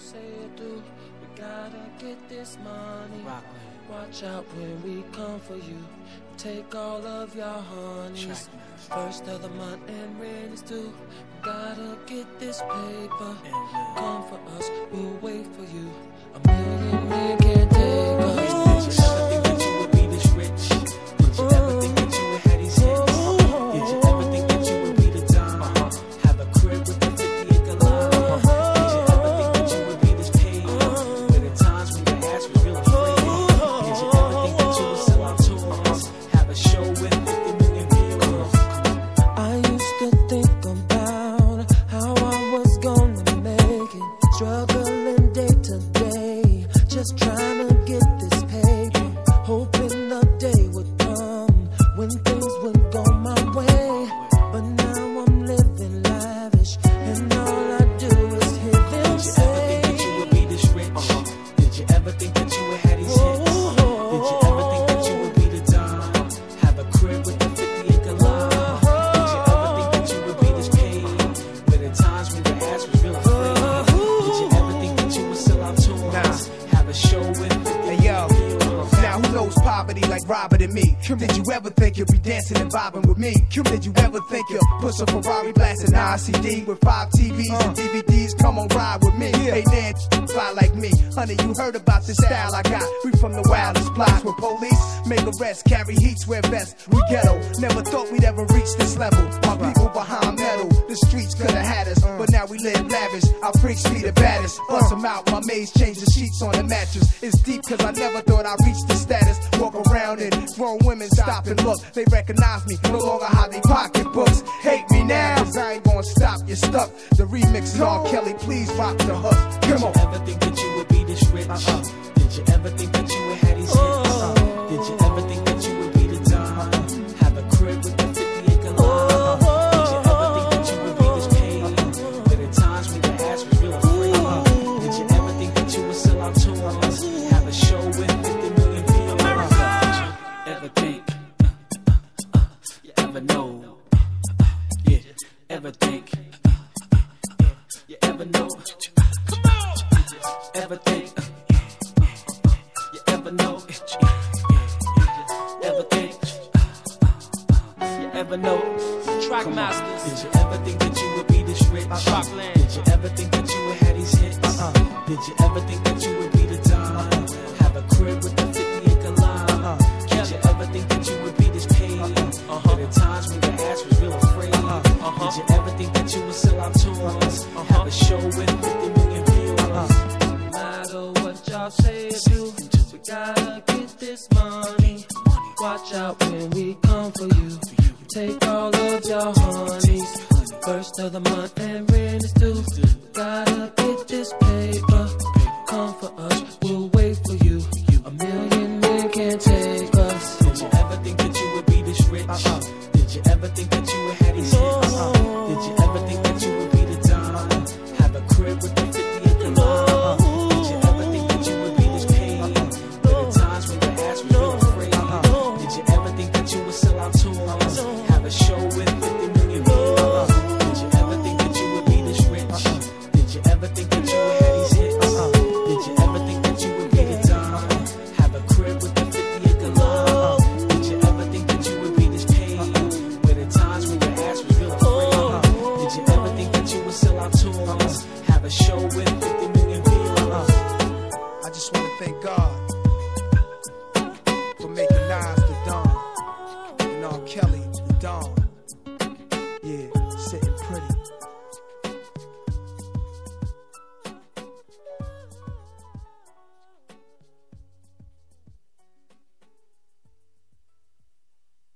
say it do. We gotta get this money. Watch out when we come for you. Take all of your honeys. First of the month and rent is due. We gotta get this paper. Come for us, we'll wait for you. A million men can't take like Robert and me? Did you ever think you'd be dancing and vibing with me? Did you ever think you'd push a Ferrari blasting ICD with five TVs and DVDs? Come on, ride with me. Hey, Nan, fly like me. Honey, you heard about this style I got. We from the wildest blocks where police make arrests, carry heats, wear vests. We ghetto. Never thought we'd ever reach this level. My people behind metal. The streets could have had us, but now we live lavish. Our freaks be the baddest. Uh. Bust 'em out, my maids change the sheets on the mattress. It's deep cause I never thought I'd reach the status. Walk around and grown women stop and look. They recognize me, no longer hide they pocketbooks. Hate me now, cause I ain't gonna stop, you're stuck. The remix is R. Kelly, please rock the hook. Come on. Did you ever think that ever think? You ever know? Come on! Ever think? You ever know? Ever think? You ever know? Trackmasters. Did you ever think that you would be this rich? Uh-uh. Rockland. Did you ever think that you would have these hits? Uh-uh. Did you ever think or do, we gotta get this money. Watch out when we come for you. Take all of your honeys. First of the month and rent is due. Gotta get this paper.